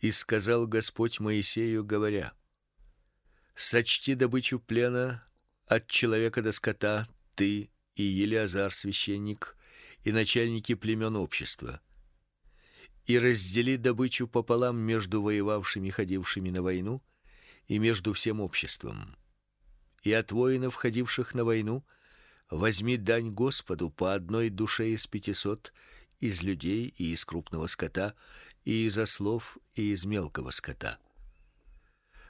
И сказал Господь Моисею, говоря: Сочти добычу плена от человека до скота ты и Елиазар священник и начальники племен общества. И раздели добычу пополам между воевавшими, ходившими на войну, и между всем обществом. И от воинов, ходивших на войну, возьми дань Господу по одной душе из пятисот из людей и из крупного скота, и из ослов, и из мелкого скота.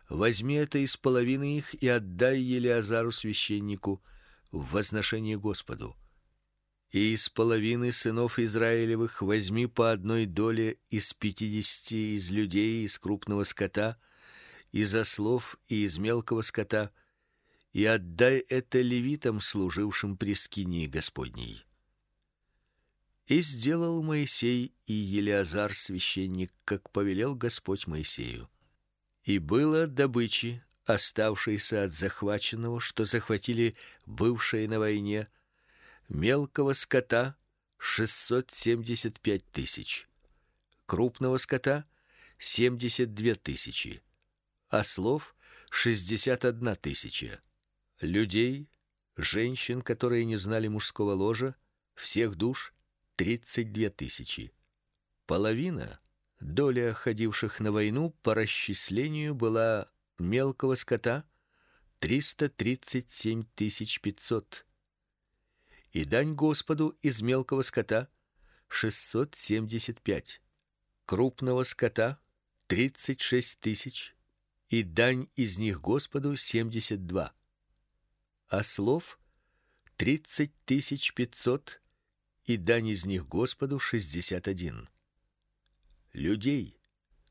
Возьми это из половины их и отдай Елиазару священнику в возношение Господу. И из половины сынов Израилевых возьми по одной доле из пятидесяти из людей из крупного скота, из ослов и из мелкого скота, и отдай это левитам, служившим при скинии Господней. И сделал Моисей и Елиазар священник, как повелел Господь Моисею. И было добычи, оставшейся от захваченного, что захватили бывшие на войне, мелкого скота шестьсот семьдесят пять тысяч, крупного скота семьдесят две тысячи, ослов шестьдесят одна тысяча, людей, женщин, которые не знали мужского ложа, всех душ тридцать две тысячи. Половина доля ходивших на войну по расчислению была мелкого скота триста тридцать семь тысяч пятьсот, и дань Господу из мелкого скота шестьсот семьдесят пять, крупного скота тридцать шесть тысяч, и дань из них Господу семьдесят два, ослов тридцать тысяч пятьсот и дань из них Господу шестьдесят один. Людей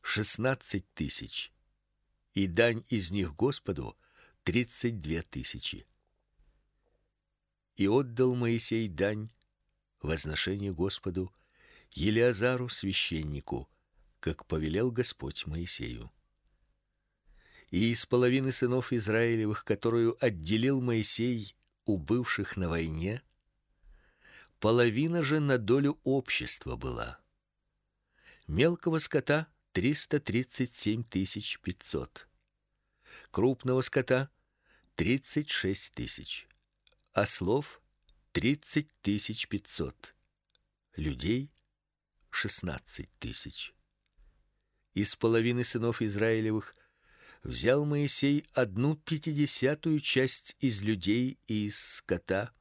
шестнадцать тысяч, и дань из них Господу тридцать две тысячи. И отдал Моисей дань возношение Господу Елиазару священнику, как повелел Господь Моисею. И из половины сынов Израилевых, которую отделил Моисей у бывших на войне, половина же на долю общества была. Мелкого скота триста тридцать семь тысяч пятьсот, крупного скота тридцать шесть тысяч, ослов тридцать тысяч пятьсот, людей шестнадцать тысяч. Из половины сынов Израилевых взял Моисей одну пятидесятую часть из людей и из скота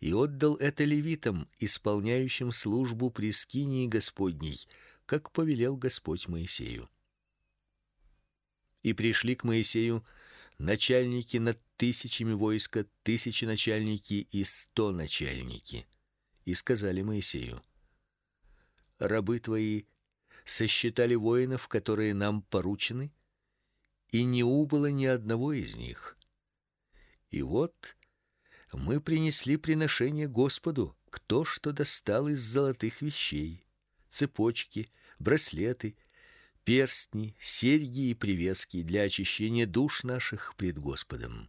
и отдал это левитам, исполняющим службу при скинии Господней, как повелел Господь Моисею. И пришли к Моисею начальники над тысячами войска, тысячи начальники и сто начальники, и сказали Моисею: Рабы твои сосчитали воинов, которые нам поручены, и не убыло ни одного из них. И вот мы принесли приношение Господу, кто что достал из золотых вещей: цепочки, браслеты, перстни, серьги и привески для очищения душ наших пред Господом.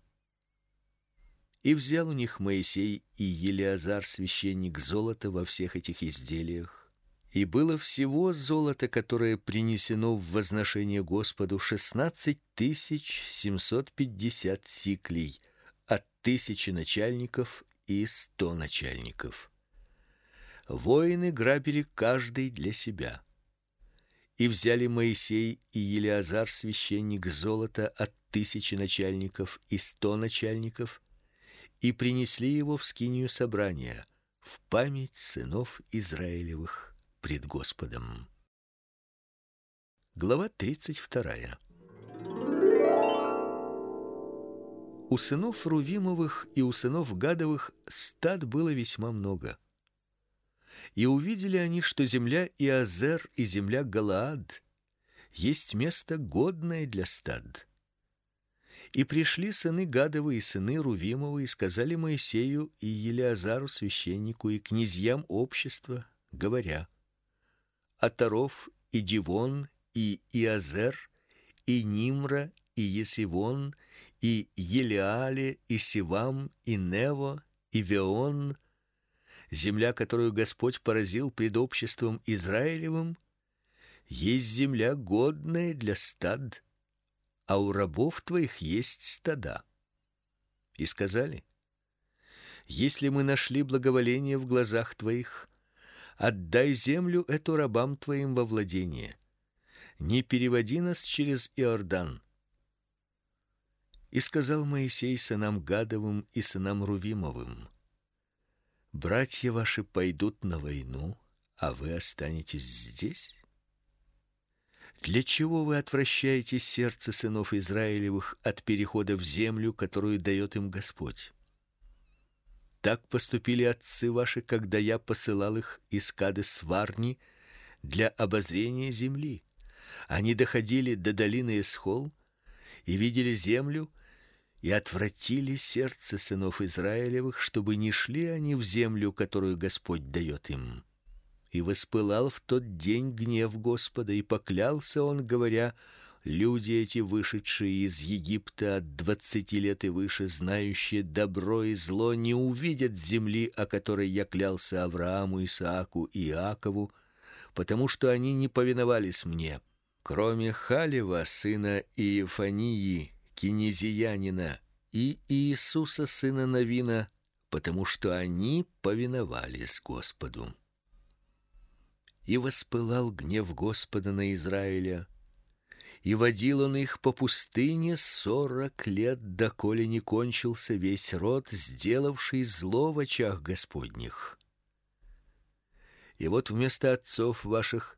И взял у них Моисей и Елиазар священник золото во всех этих изделиях, и было всего золото, которое принесено в возношение Господу, шестнадцать тысяч семьсот пятьдесят сиклей тысячи начальников и сто начальников. Воины грабили каждый для себя. И взяли Моисей и Елиазар священник золото от тысячи начальников и сто начальников и принесли его в скинию собрания в память сынов Израилевых пред Господом. Глава 32. У сынов Рувимовых и у сынов Гадовых стад было весьма много. И увидели они, что земля Иазер и земля Галаад есть место годное для стад. И пришли сыны Гадовы и сыны Рувимовы и сказали Моисею и Елиазару священнику и князьям общества, говоря: Атаров и Дивон и Иазер и Нимра и Есивон и Елиале, и Сивам, и Нево, и Веон, земля, которую Господь поразил пред обществом Израилевым, есть земля годная для стад, а у рабов твоих есть стада. И сказали: Если мы нашли благоволение в глазах твоих, отдай землю эту рабам твоим во владение. Не переводи нас через Иордан. И сказал Моисей сынам Гадовым и сынам Рувимовым: Братья ваши пойдут на войну, а вы останетесь здесь? Для чего вы отвращаете сердце сынов Израилевых от перехода в землю, которую дает им Господь? Так поступили отцы ваши, когда я посылал их из Кадес Варни для обозрения земли. Они доходили до долины Эсхол и видели землю, и отвратили сердце сынов Израилевых, чтобы не шли они в землю, которую Господь дает им. И воспылал в тот день гнев Господа, и поклялся он, говоря: люди эти вышедшие из Египта от двадцати лет и выше, знающие добро и зло, не увидят земли, о которой я клялся Аврааму, Исааку и Иакову, потому что они не повиновались мне. Кроме Халева сына Иефании, кинезиянина, и Иисуса сына Навина, потому что они повиновались Господу и воспылал гнев Господа на Израиля, и водил он их по пустыне сорок лет, доколе не кончился весь род, сделавший зло в очах Господних. И вот вместо отцов ваших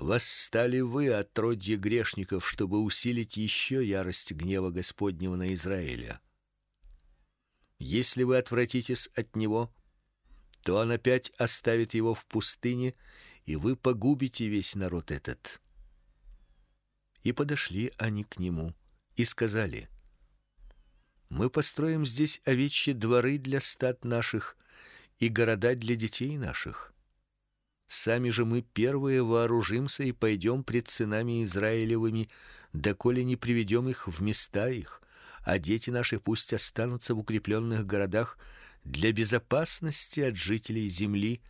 восстали вы, отродье грешников, чтобы усилить еще ярость гнева Господнего на Израиля. Если вы отвратитесь от него, то он опять оставит его в пустыне и вы погубите весь народ этот. И подошли они к нему и сказали: Мы построим здесь овечьи дворы для стад наших и города для детей наших. Сами же мы первые вооружимся и пойдем пред сынами Израилевыми, доколе не приведем их в места их, а дети наши пусть останутся в укрепленных городах для безопасности от жителей земли,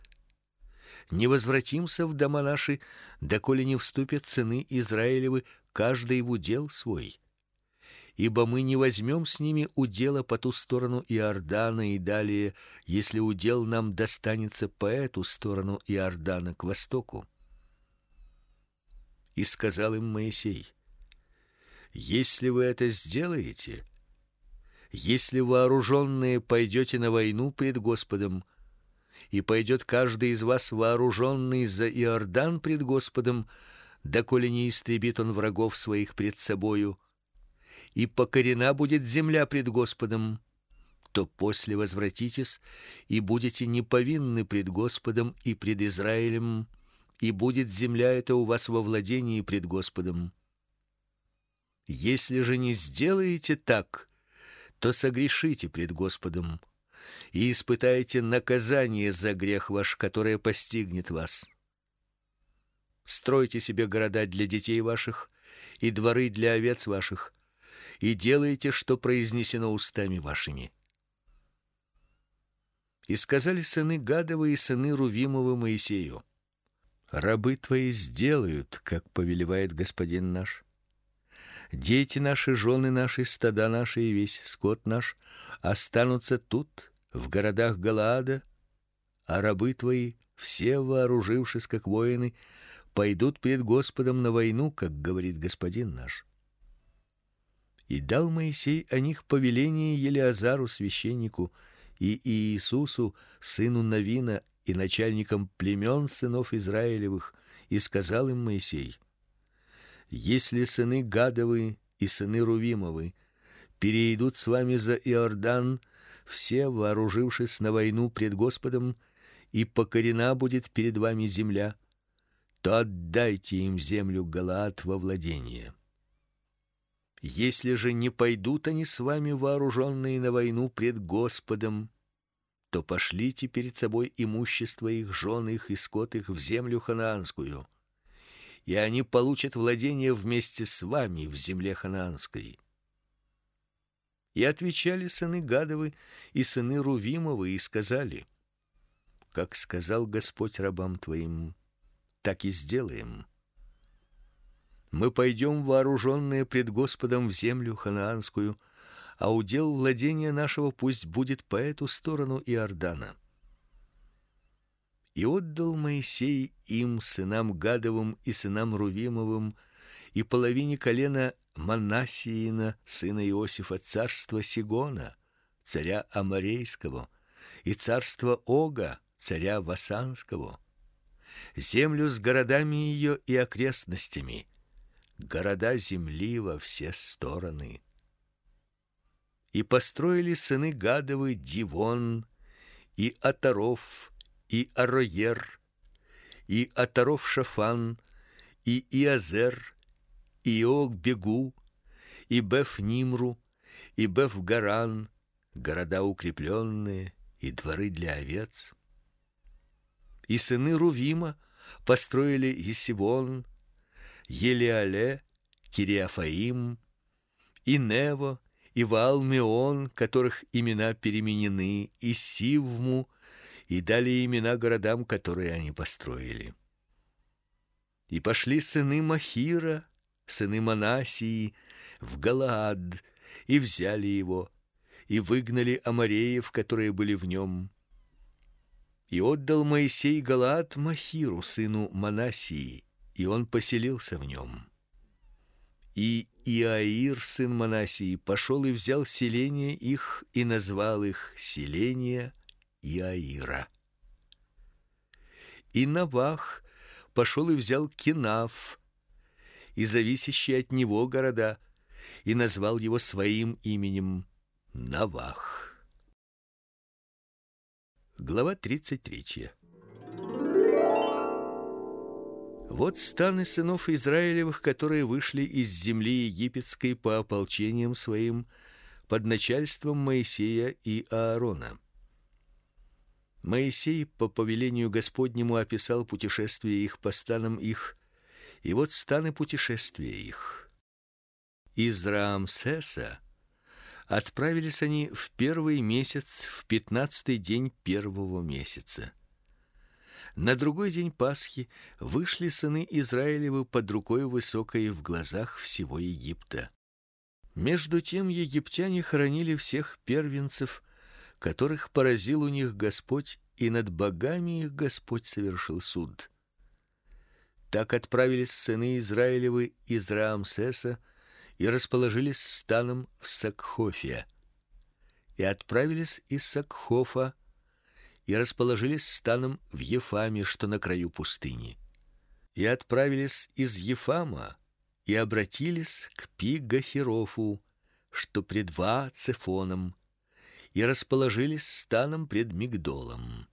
не возвратимся в дома наши, доколе не вступят сыны Израилевы каждый в удел свой. Ибо мы не возьмем с ними удела по ту сторону Иордана и далее, если удел нам достанется по эту сторону Иордана к востоку. И сказал им Моисей: Если вы это сделаете, если вооруженные пойдете на войну пред Господом, и пойдет каждый из вас вооруженный за Иордан пред Господом, доколе не истребит он врагов своих пред собою, и покорена будет земля пред Господом, то после возвратитесь и будете неповинны пред Господом и пред Израилем, и будет земля эта у вас во владении пред Господом. Если же не сделаете так, то согрешите пред Господом и испытайте наказание за грех ваш, которое постигнет вас. Стройте себе города для детей ваших и дворы для овец ваших, и делайте, что произнесено устами вашими. И сказали сыны Гадовы и сыны Рувимовы Моисею: Рабы твои сделают, как повелевает господин наш. Дети наши, жены наши, стада наши и весь скот наш останутся тут в городах Галаада, а рабы твои, все вооружившись как воины, пойдут перед Господом на войну, как говорит господин наш. И дал Моисей о них повеление Елиазару священнику и Иисусу сыну Навина и начальникам племен сынов Израилевых, и сказал им Моисей: Если сыны Гадовы и сыны Рувимовы перейдут с вами за Иордан все вооружившись на войну пред Господом, и покорена будет перед вами земля, то отдайте им землю Галаад во владение. Если же не пойдут они с вами вооруженные на войну пред Господом, то пошлите перед собой имущество их, жен их и скот их в землю ханаанскую, и они получат владение вместе с вами в земле ханаанской. И отвечали сыны Гадовы и сыны Рувимовы и сказали: Как сказал Господь рабам твоим, так и сделаем. Мы пойдем вооруженные пред Господом в землю ханаанскую, а удел владения нашего пусть будет по эту сторону Иордана. И отдал Моисей им сынам Гадовым и сынам Рувимовым и половине колена Манассиина, сына Иосифа, царства Сигона, царя Аморейского, и царство Ога, царя Васанского, землю с городами ее и окрестностями, города земли во все стороны. И построили сыны Гадовы Дивон и Атаров и Ароер и Атаров Шафан и Иазер и Ог-Бегу и Беф-Нимру и Беф-Гаран, города укрепленные и дворы для овец. И сыны Рувима построили Есивон, Елеале, Кириафаим, и Нево, и Ваалмеон, которых имена переменены, и Сивму, и дали имена городам, которые они построили. И пошли сыны Махира, сыны Манасии, в Галаад, и взяли его, и выгнали амореев, которые были в нем. И отдал Моисей Галаад Махиру, сыну Манасии, и он поселился в нем. И Иаир, сын Манасии, пошел и взял селение их и назвал их селение Иаира. И Навах пошел и взял Кинав и зависящие от него города и назвал его своим именем Навах. Глава 33. Вот станы сынов Израилевых, которые вышли из земли египетской по ополчениям своим под начальством Моисея и Аарона. Моисей по повелению Господнему описал путешествие их по станам их, и вот станы путешествия их. Из Раамсеса отправились они в первый месяц, в пятнадцатый день первого месяца. На другой день Пасхи вышли сыны Израилевы под рукой высокой в глазах всего Египта. Между тем египтяне хоронили всех первенцев, которых поразил у них Господь, и над богами их Господь совершил суд. Так отправились сыны Израилевы из Раамсеса и расположились станом в Сакхофе. И отправились из Сакхофа и расположились станом в Ефаме, что на краю пустыни. И отправились из Ефама и обратились к Пигахерофу, что пред Ваацефоном, и расположились станом пред Мигдолом.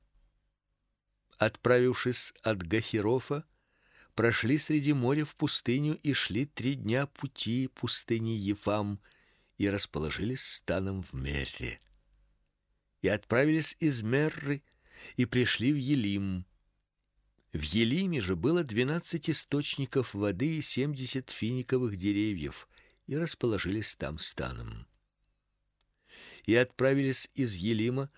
Отправившись от Гахерофа, прошли среди моря в пустыню и шли три дня пути пустыни Ефам и расположились станом в Мерре. И отправились из Мерры и пришли в Елим. В Елиме же было двенадцать источников воды и семьдесят финиковых деревьев, и расположились там станом. И отправились из Елима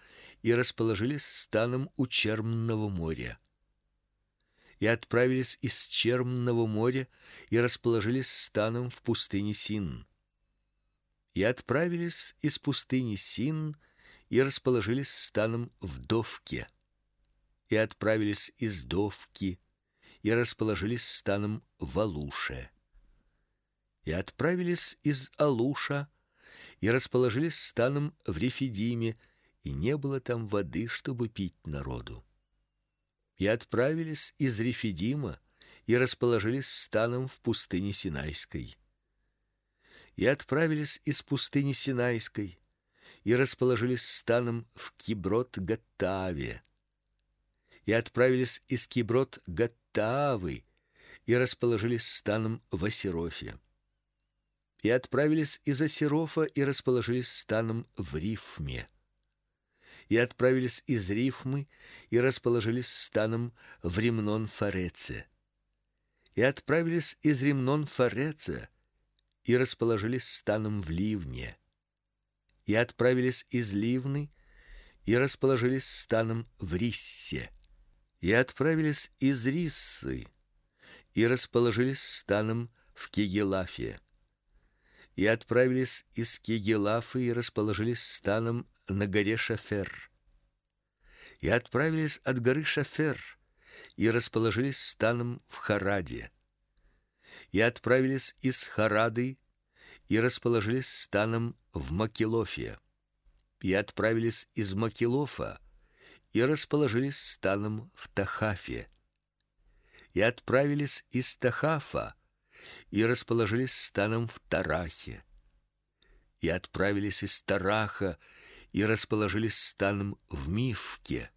и расположились станом у Чермного моря и отправились из Чермного моря и расположились станом в пустыне Син. И отправились из пустыни Син и расположились станом в Довке. И отправились из Довки и расположились станом в Алуше. И отправились из Алуша и расположились станом в Рефидиме, и не было там воды, чтобы пить народу и отправились из Рефидима и расположились станом в пустыне Синайской. И отправились из пустыни Синайской и расположились станом в Киброт-Гаттаве. И отправились из Киброт-Гаттавы и расположились станом в Асерофе. И отправились из Асерофа и расположились станом в Рифме и отправились из Рифмы и расположились станом в Римнон-Фареце. И отправились из Римнон-Фареца и расположились станом в Ливне. И отправились из Ливны и расположились станом в Риссе. И отправились из Риссы и расположились станом в Кигелафе. И отправились из Кигелафы и расположились станом на горе Шафер. И отправились от горы Шафер и расположились станом в Хараде. И отправились из Харады и расположились станом в Макилофе. И отправились из Макилофа и расположились станом в Тахафе. И отправились из Тахафа и расположились станом в Тарахе. И отправились из Тараха и расположились станом в Мифке.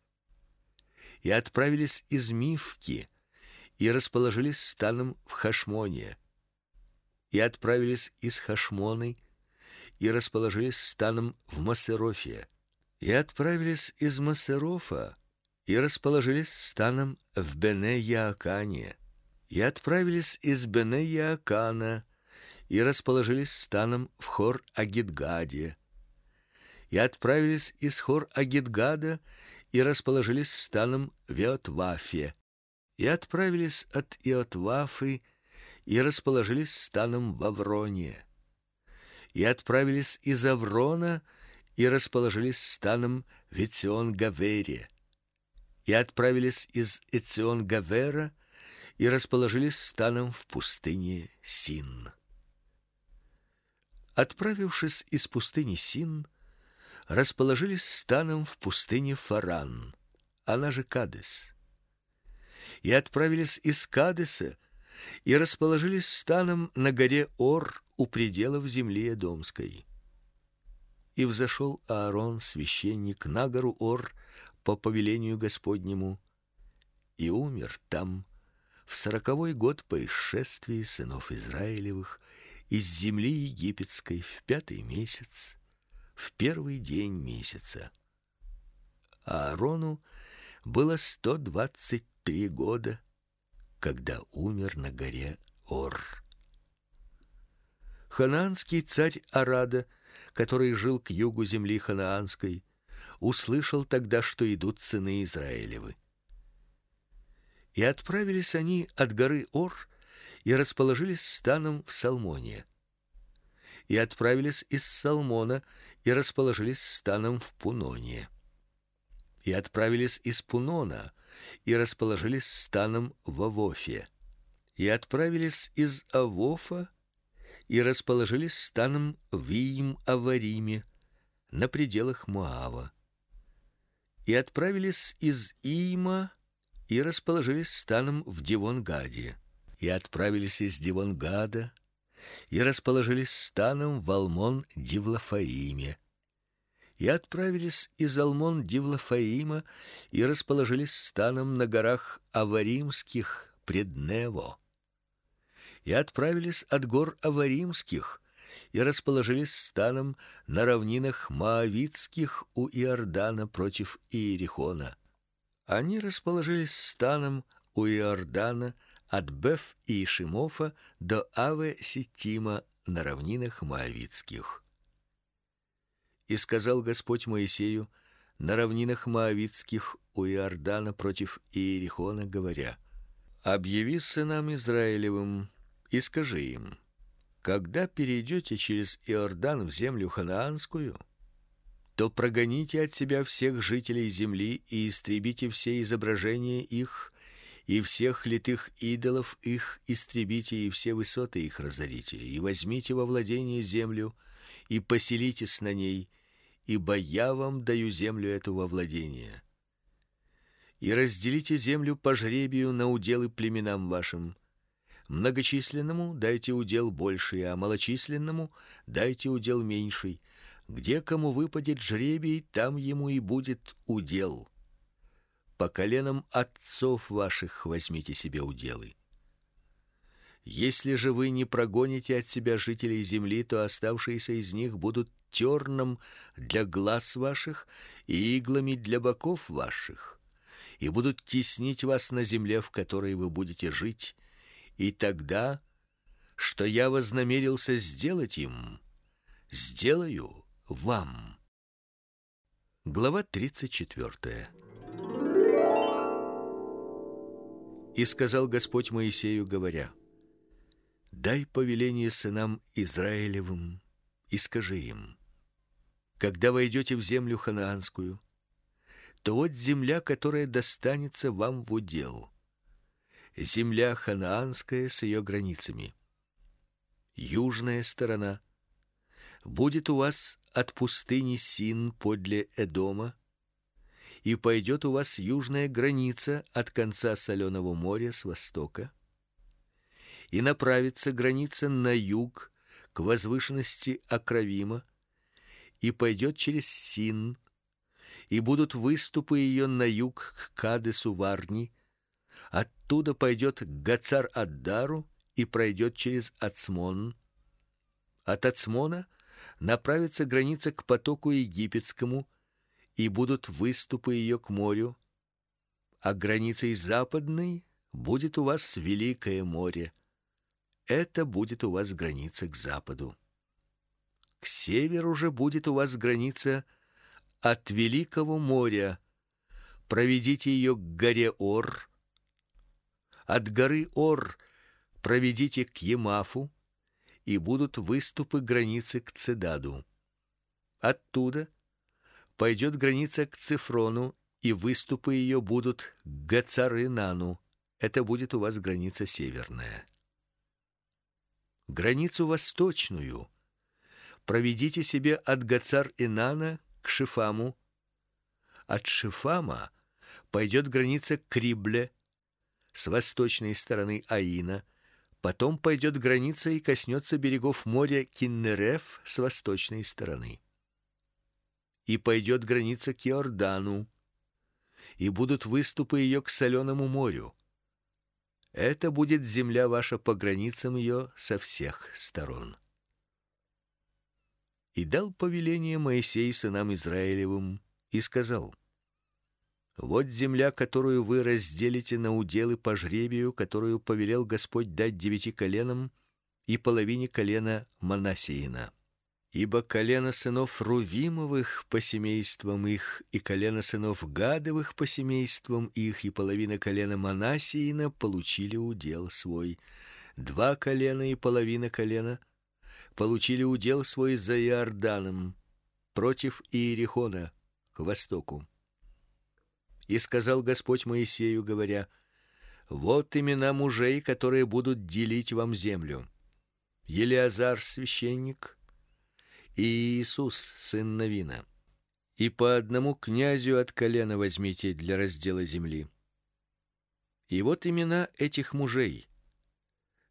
И отправились из Мифки и расположились станом в Хашмоне. И отправились из Хашмоны и расположились станом в Масерофе. И отправились из Масерофа и расположились станом в Бене-Яакане. И отправились из Бене-Яакана и расположились станом в Хор-Агидгаде и отправились из хор Агидгада и расположились станом в Иотвафе. И отправились от Иотвафы и расположились станом в Авроне. И отправились из Аврона и расположились станом в Эцион-Гавере. И отправились из Эцион-Гавера и расположились станом в пустыне Син. Отправившись из пустыни Син, расположились станом в пустыне Фаран, она же Кадес. И отправились из Кадеса и расположились станом на горе Ор у пределов земли Эдомской. И взошел Аарон, священник, на гору Ор по повелению Господнему и умер там в сороковой год по исшествии сынов Израилевых из земли египетской в пятый месяц в первый день месяца. Аарону было сто двадцать три года, когда умер на горе Ор. Ханаанский царь Арада, который жил к югу земли ханаанской, услышал тогда, что идут сыны Израилевы. И отправились они от горы Ор и расположились станом в Салмоне и отправились из Салмона и расположились станом в Пуноне. И отправились из Пунона и расположились станом в Авофе. И отправились из Авофа и расположились станом в Иим-Авариме на пределах Моава. И отправились из Иима и расположились станом в Дивонгаде. И отправились из Дивонгада и расположились станом в Алмон-Дивлафаиме. И отправились из Алмон-Дивлафаима и расположились станом на горах Аваримских пред Нево. И отправились от гор Аваримских и расположились станом на равнинах Моавитских у Иордана против Иерихона. Они расположились станом у Иордана от Беф и Шимофа до Аве Ситима на равнинах Моавитских. И сказал Господь Моисею на равнинах Моавитских у Иордана против Иерихона, говоря: Объяви сынам Израилевым и скажи им: когда перейдете через Иордан в землю ханаанскую, то прогоните от себя всех жителей земли и истребите все изображения их и всех литых идолов их истребите и все высоты их разорите, и возьмите во владение землю и поселитесь на ней, ибо я вам даю землю эту во владение. И разделите землю по жребию на уделы племенам вашим. Многочисленному дайте удел больший, а малочисленному дайте удел меньший. Где кому выпадет жребий, там ему и будет удел по коленам отцов ваших возьмите себе уделы. Если же вы не прогоните от себя жителей земли, то оставшиеся из них будут терном для глаз ваших и иглами для боков ваших, и будут теснить вас на земле, в которой вы будете жить, и тогда, что я вознамерился сделать им, сделаю вам. Глава тридцать четвертая. И сказал Господь Моисею, говоря: Дай повеление сынам Израилевым и скажи им: когда войдете в землю ханаанскую, то вот земля, которая достанется вам в удел. Земля ханаанская с ее границами. Южная сторона будет у вас от пустыни Син подле Эдома, и пойдет у вас южная граница от конца соленого моря с востока, и направится граница на юг к возвышенности Акравима, и пойдет через Син, и будут выступы ее на юг к Кадесу Варни, оттуда пойдет Гацар-Аддару и пройдет через Ацмон. От Ацмона направится граница к потоку египетскому, и будут выступы ее к морю, а границей западной будет у вас великое море. Это будет у вас граница к западу. К северу же будет у вас граница от великого моря. Проведите ее к горе Ор. От горы Ор проведите к Емафу, и будут выступы границы к Цедаду. Оттуда пойдет граница к Цифрону, и выступы ее будут к Гацарынану. Это будет у вас граница северная. Границу восточную проведите себе от Гацар-Инана к Шифаму. От Шифама пойдет граница к Крибле с восточной стороны Аина, потом пойдет граница и коснется берегов моря Киннереф с восточной стороны. И пойдет граница к Иордану, и будут выступы ее к соленому морю. Это будет земля ваша по границам ее со всех сторон и дал повеление Моисей сынам Израилевым и сказал: Вот земля, которую вы разделите на уделы по жребию, которую повелел Господь дать девяти коленам и половине колена Манасиина. Ибо колено сынов Рувимовых по семействам их и колено сынов Гадовых по семействам их и половина колена Манасиина получили удел свой. Два колена и половина колена — получили удел свой за Иорданом против Иерихона к востоку. И сказал Господь Моисею, говоря: Вот имена мужей, которые будут делить вам землю: Елиазар священник Иисус сын Навина. И по одному князю от колена возьмите для раздела земли. И вот имена этих мужей: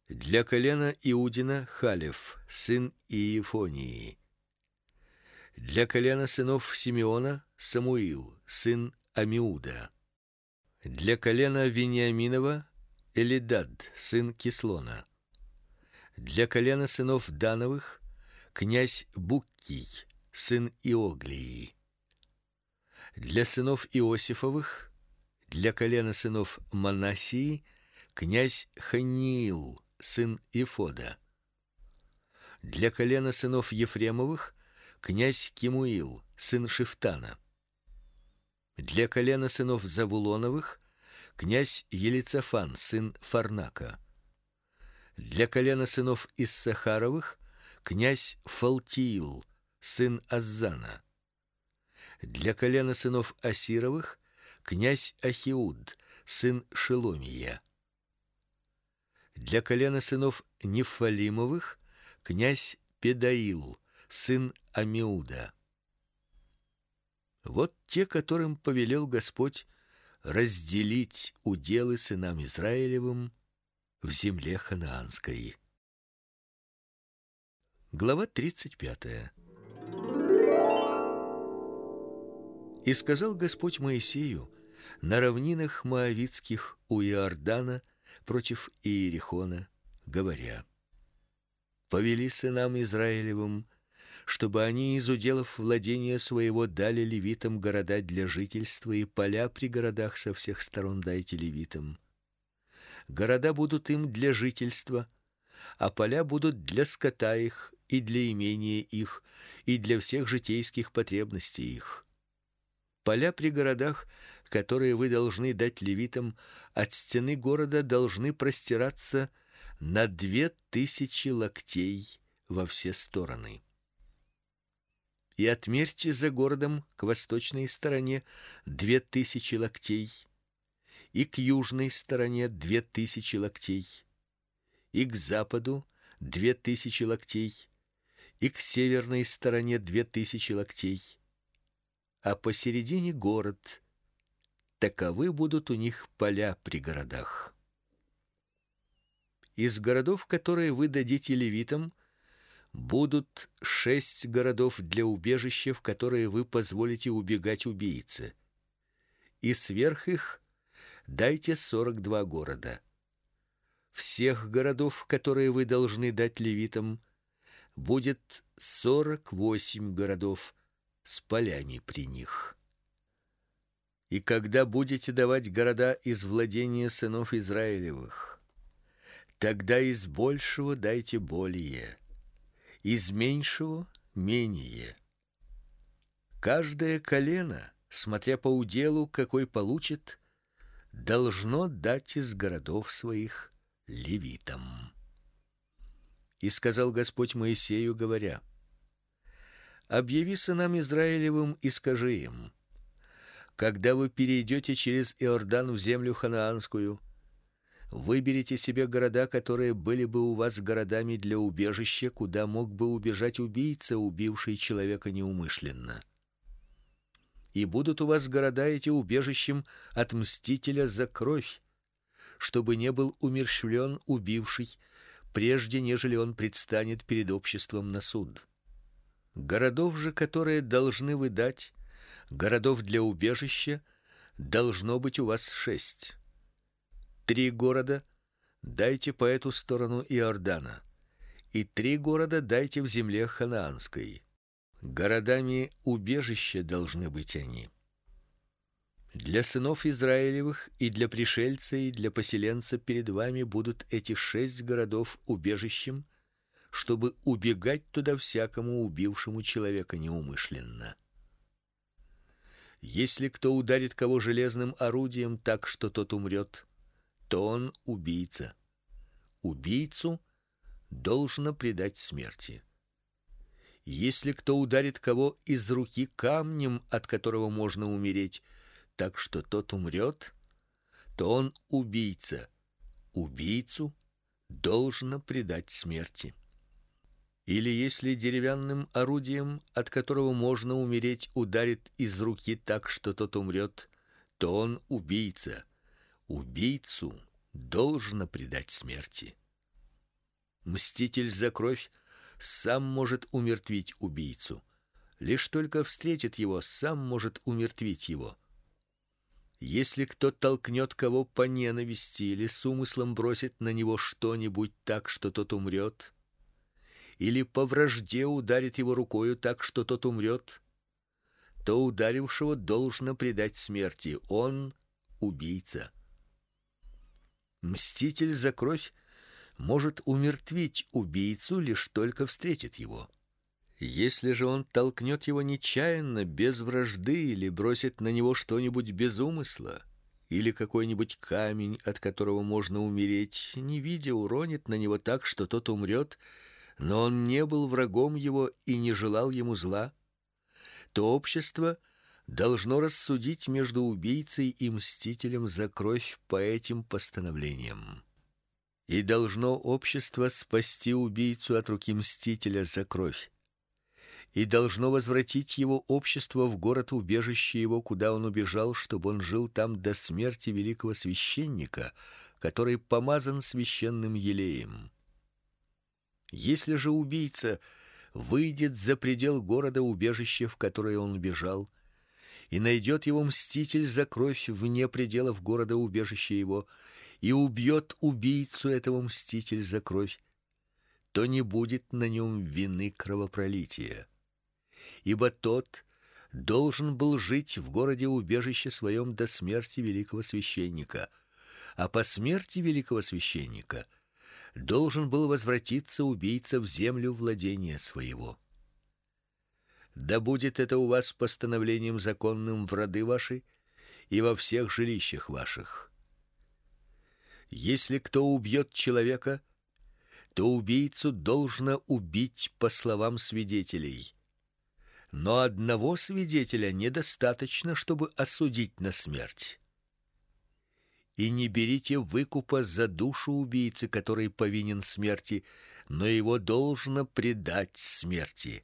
для колена Иудина Халев, сын Иефонии. Для колена сынов Симеона Самуил, сын Амиуда. Для колена Вениаминова Элидад, сын Кислона. Для колена сынов Дановых князь Буккий, сын Иоглии. Для сынов Иосифовых, для колена сынов Манасии князь Ханиил, сын Ифода. Для колена сынов Ефремовых князь Кимуил, сын Шифтана. Для колена сынов Завулоновых князь Елицафан, сын Фарнака. Для колена сынов Иссахаровых князь Фалтиил, сын Аззана. Для колена сынов Асировых князь Ахиуд, сын Шеломия для колена сынов Нефалимовых князь Педаил, сын Амиуда. Вот те, которым повелел Господь разделить уделы сынам Израилевым в земле ханаанской. Глава 35. И сказал Господь Моисею на равнинах моавитских у Иордана против Иерихона, говоря: Повели сынам Израилевым, чтобы они из уделов владения своего дали левитам города для жительства и поля при городах со всех сторон дайте левитам. Города будут им для жительства, а поля будут для скота их и для имения их и для всех житейских потребностей их. Поля при городах которые вы должны дать левитам, от стены города должны простираться на две тысячи локтей во все стороны. И отмерьте за городом к восточной стороне две тысячи локтей, и к южной стороне две тысячи локтей, и к западу две тысячи локтей, и к северной стороне две тысячи локтей, а посередине город. Таковы будут у них поля при городах. Из городов, которые вы дадите левитам, будут шесть городов для убежища, в которые вы позволите убегать убийце. И сверх их дайте сорок два города. Всех городов, которые вы должны дать левитам, будет сорок восемь городов с полями при них. И когда будете давать города из владения сынов Израилевых, Тогда из большего дайте более, из меньшего менее. Каждое колено, смотря по уделу, какой получит, должно дать из городов своих левитам. И сказал Господь Моисею, говоря: Объяви сынам Израилевым и скажи им: когда вы перейдете через Иордан в землю ханаанскую, Выберите себе города, которые были бы у вас городами для убежища, куда мог бы убежать убийца, убивший человека неумышленно. И будут у вас города эти убежищем от мстителя за кровь, чтобы не был умерщвлен убивший, прежде нежели он предстанет перед обществом на суд. Городов же, которые должны вы дать, городов для убежища, должно быть у вас шесть три города дайте по эту сторону Иордана, и три города дайте в земле ханаанской. Городами убежища должны быть они. Для сынов Израилевых и для пришельца и для поселенца перед вами будут эти шесть городов убежищем, чтобы убегать туда всякому убившему человека неумышленно. Если кто ударит кого железным орудием так, что тот умрет, то он убийца. Убийцу должно предать смерти. Если кто ударит кого из руки камнем, от которого можно умереть, так что тот умрет, то он убийца. Убийцу должно предать смерти. Или если деревянным орудием, от которого можно умереть, ударит из руки так, что тот умрет, то он убийца убийцу должно предать смерти. Мститель за кровь сам может умертвить убийцу. Лишь только встретит его, сам может умертвить его. Если кто толкнет кого по ненависти или с умыслом бросит на него что-нибудь так, что тот умрет, или по вражде ударит его рукою так, что тот умрет, то ударившего должно предать смерти. Он убийца. Мститель за кровь может умертвить убийцу лишь только встретит его. Если же он толкнет его нечаянно, без вражды или бросит на него что-нибудь без умысла, или какой-нибудь камень, от которого можно умереть, не видя, уронит на него так, что тот умрет, но он не был врагом его и не желал ему зла, то общество — должно рассудить между убийцей и мстителем за кровь по этим постановлениям. И должно общество спасти убийцу от руки мстителя за кровь. И должно возвратить его общество в город убежище его, куда он убежал, чтобы он жил там до смерти великого священника, который помазан священным елеем. Если же убийца выйдет за предел города убежища, в которое он убежал, и найдет его мститель за кровь вне пределов города убежища его, и убьет убийцу этого мститель за кровь, то не будет на нем вины кровопролития, ибо тот должен был жить в городе убежище своем до смерти великого священника, а по смерти великого священника должен был возвратиться убийца в землю владения своего. Да будет это у вас постановлением законным в роды ваши и во всех жилищах ваших. Если кто убьет человека, то убийцу должно убить по словам свидетелей. Но одного свидетеля недостаточно, чтобы осудить на смерть. И не берите выкупа за душу убийцы, который повинен смерти, но его должно предать смерти.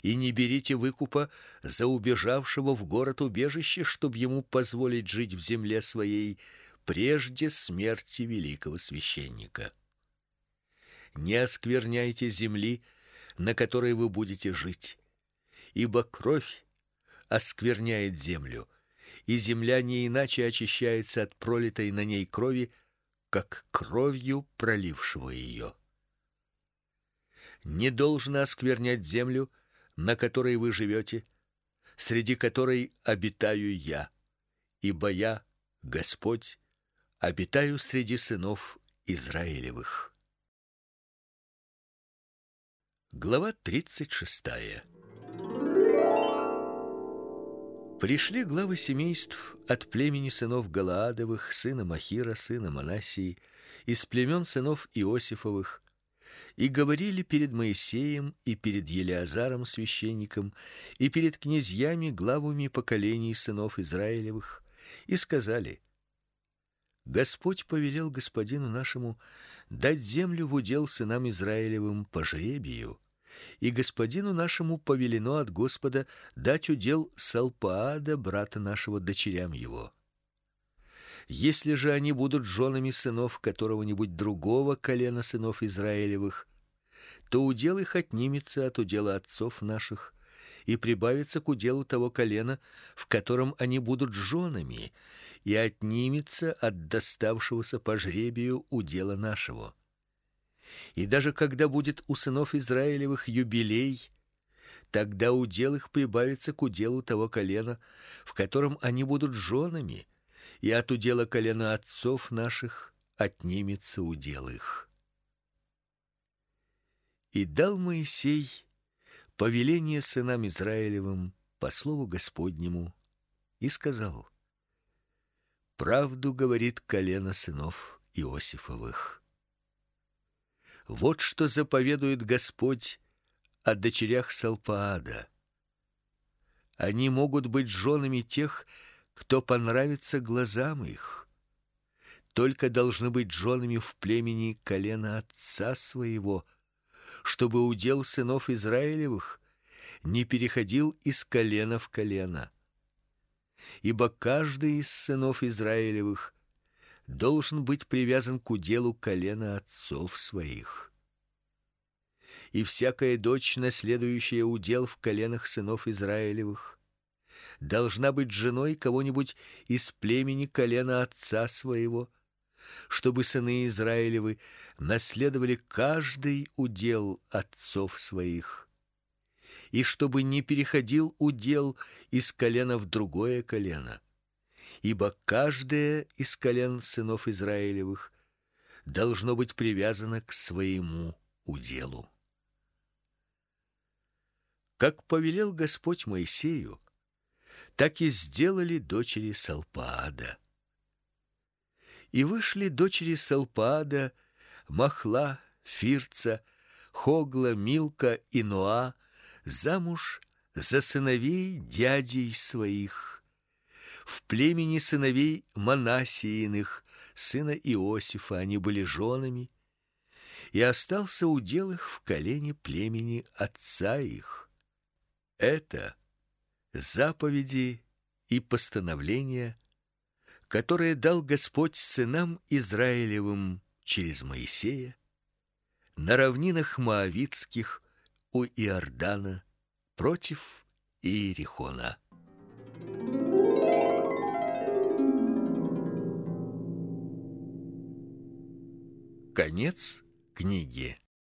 И не берите выкупа за убежавшего в город убежище, чтобы ему позволить жить в земле своей прежде смерти великого священника. Не оскверняйте земли, на которой вы будете жить, ибо кровь оскверняет землю, и земля не иначе очищается от пролитой на ней крови, как кровью пролившего ее. Не должно осквернять землю, на которой вы живете, среди которой обитаю я, ибо я, Господь, обитаю среди сынов Израилевых. Глава 36. Пришли главы семейств от племени сынов Галаадовых, сына Махира, сына Манасии, из племен сынов Иосифовых, и говорили перед Моисеем и перед Елиазаром священником и перед князьями, главами поколений сынов Израилевых, и сказали: Господь повелел господину нашему дать землю в удел сынам Израилевым по жребию, и господину нашему повелено от Господа дать удел Салпаада брата нашего дочерям его. Если же они будут женами сынов которого-нибудь другого колена сынов Израилевых, то удел их отнимется от удела отцов наших и прибавится к уделу того колена, в котором они будут женами, и отнимется от доставшегося по жребию удела нашего. И даже когда будет у сынов Израилевых юбилей, тогда удел их прибавится к уделу того колена, в котором они будут женами, и от удела колена отцов наших отнимется удел их. И дал Моисей повеление сынам Израилевым по слову Господнему и сказал: Правду говорит колено сынов Иосифовых. Вот что заповедует Господь о дочерях Салпаада. Они могут быть женами тех, кто понравится глазам их. Только должны быть женами в племени колена отца своего, чтобы удел сынов Израилевых не переходил из колена в колено ибо каждый из сынов Израилевых должен быть привязан к уделу колена отцов своих. И всякая дочь, наследующая удел в коленах сынов Израилевых, должна быть женой кого-нибудь из племени колена отца своего, чтобы сыны Израилевы наследовали каждый удел отцов своих и чтобы не переходил удел из колена в другое колено. Ибо каждое из колен сынов Израилевых должно быть привязано к своему уделу. Как повелел Господь Моисею, так и сделали дочери Салпаада. И вышли дочери Салпаада, Махла, Фирца, Хогла, Милка и Ноа замуж за сыновей дядей своих. В племени сыновей Манасииных, сына Иосифа, они были женами, и остался удел их в колене племени отца их. Это заповеди и постановления, которые дал Господь сынам Израилевым через Моисея на равнинах моавитских у Иордана против Иерихона. Конец книги.